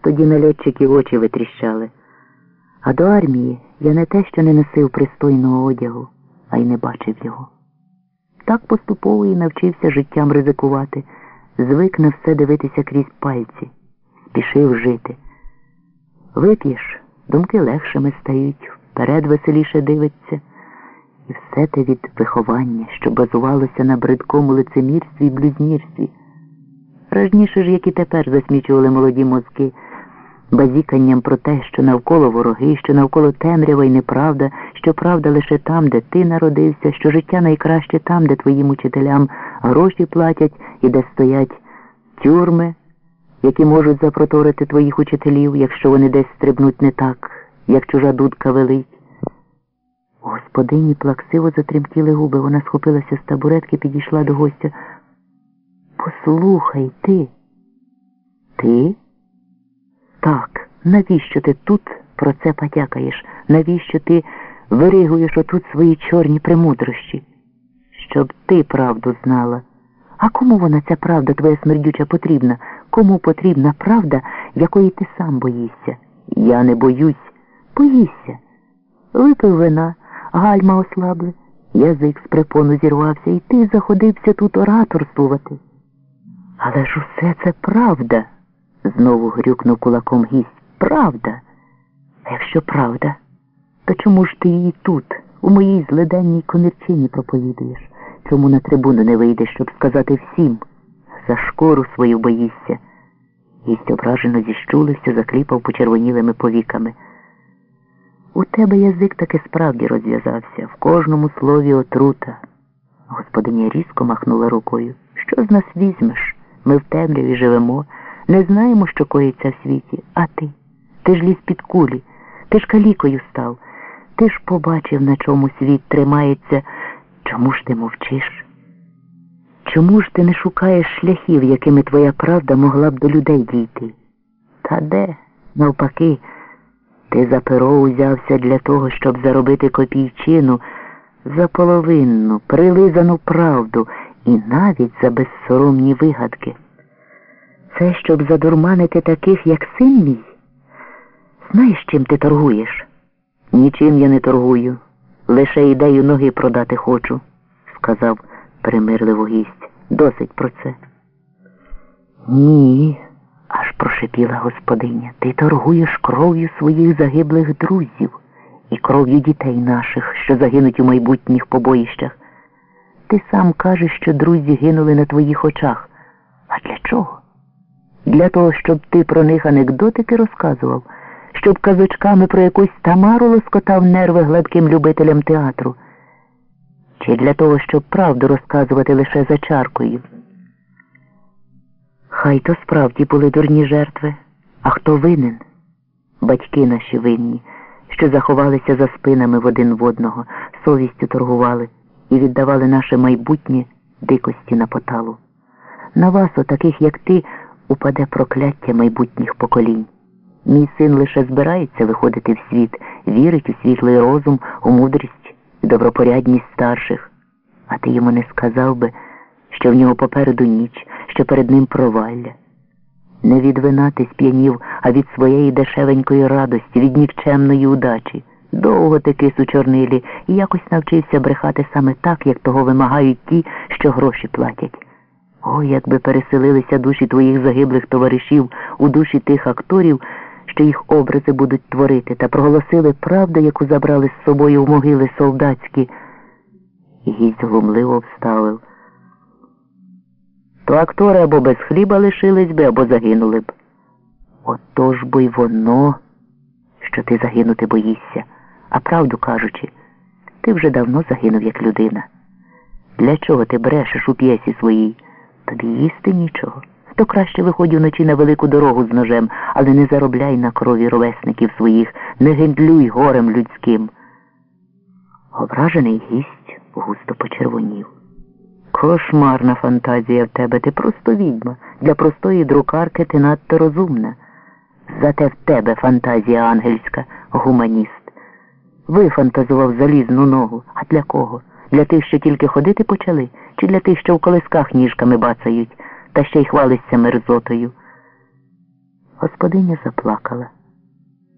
Тоді нальотчики очі витріщали. А до армії я не те, що не носив пристойного одягу, а й не бачив його. Так поступово і навчився життям ризикувати, звик на все дивитися крізь пальці, спішив жити. Вип'єш, думки легшими стають, вперед веселіше дивиться. І все те від виховання, що базувалося на бридкому лицемірстві і блюзнірстві. Ражніше ж, як і тепер засмічували молоді мозки, базіканням про те, що навколо вороги, що навколо темрява і неправда, що правда лише там, де ти народився, що життя найкраще там, де твоїм учителям гроші платять і де стоять тюрми, які можуть запроторити твоїх учителів, якщо вони десь стрибнуть не так, як чужа дудка велить. Господині плаксиво затремтіли губи. Вона схопилася з табуретки, підійшла до гостя. Послухай ти. Ти? Так, навіщо ти тут про це потякаєш? Навіщо ти виригуєш отут свої чорні премудрощі? Щоб ти правду знала. А кому вона ця правда твоя смердюча потрібна? Кому потрібна правда, якої ти сам боїшся? Я не боюсь. Боїшся. Випив вина, гальма ослабли, язик з препону зірвався, і ти заходився тут ораторствувати. Але ж усе це правда, знову грюкнув кулаком гість. Правда. Якщо правда, то чому ж ти її тут, у моїй злиденній комірчині проповідуєш? Чому на трибуну не вийдеш, щоб сказати всім? За шкуру свою боїшся. Гість ображено зіщулився, закліпав почервонілими повіками. У тебе язик таки справді розв'язався, в кожному слові отрута. Господиня різко махнула рукою. Що з нас візьмеш? Ми в темряві живемо, не знаємо, що коїться в світі. А ти? Ти ж ліз під кулі, ти ж калікою став, ти ж побачив, на чому світ тримається. Чому ж ти мовчиш? Чому ж ти не шукаєш шляхів, якими твоя правда могла б до людей дійти? Та де, навпаки, ти за перо узявся для того, щоб заробити копійчину за половинну, прилизану правду і навіть за безсоромні вигадки. Це щоб задурманити таких, як син мій? Знаєш, чим ти торгуєш? Нічим я не торгую. Лише ідею ноги продати хочу, сказав примирливо гість. Досить про це. Ні, аж прошепіла господиня. Ти торгуєш кров'ю своїх загиблих друзів і кров'ю дітей наших, що загинуть у майбутніх побоїщах. Ти сам кажеш, що друзі гинули на твоїх очах. А для чого? Для того, щоб ти про них анекдотики розказував, щоб казочками про якусь тамару лоскотав нерви гладким любителям театру, чи для того, щоб правду розказувати лише за чаркою. Хай то справді були дурні жертви, а хто винен? Батьки наші винні, що заховалися за спинами в один в одного, совістю торгували і віддавали наше майбутнє дикості на поталу. На вас, отаких, як ти, упаде прокляття майбутніх поколінь. Мій син лише збирається виходити в світ, вірить у світлий розум, у мудрість і добропорядність старших. А ти йому не сказав би, що в нього попереду ніч, що перед ним провалля. Не від вина ти а від своєї дешевенької радості, від нікчемної удачі. Довго ти кис у чорнилі і якось навчився брехати саме так, як того вимагають ті, що гроші платять. О, якби переселилися душі твоїх загиблих товаришів у душі тих акторів, що їх образи будуть творити, та проголосили правду, яку забрали з собою в могили солдатські. Гість глумливо вставив. То актори або без хліба лишились би, або загинули б. Отож бо й воно, що ти загинути боїшся. А правду кажучи, ти вже давно загинув як людина. Для чого ти брешеш у п'єсі своїй? Тобі їсти нічого. То краще виходь уночі на велику дорогу з ножем, але не заробляй на крові ровесників своїх, не гендлюй горем людським. Ображений гість густо почервонів. Кошмарна фантазія в тебе, ти просто відьма. Для простої друкарки ти надто розумна. Зате в тебе фантазія ангельська, гуманіст. Вифантазував залізну ногу. А для кого? Для тих, що тільки ходити почали, чи для тих, що в колисках ніжками бацають, та ще й хвалиться мерзотою. Господиня заплакала.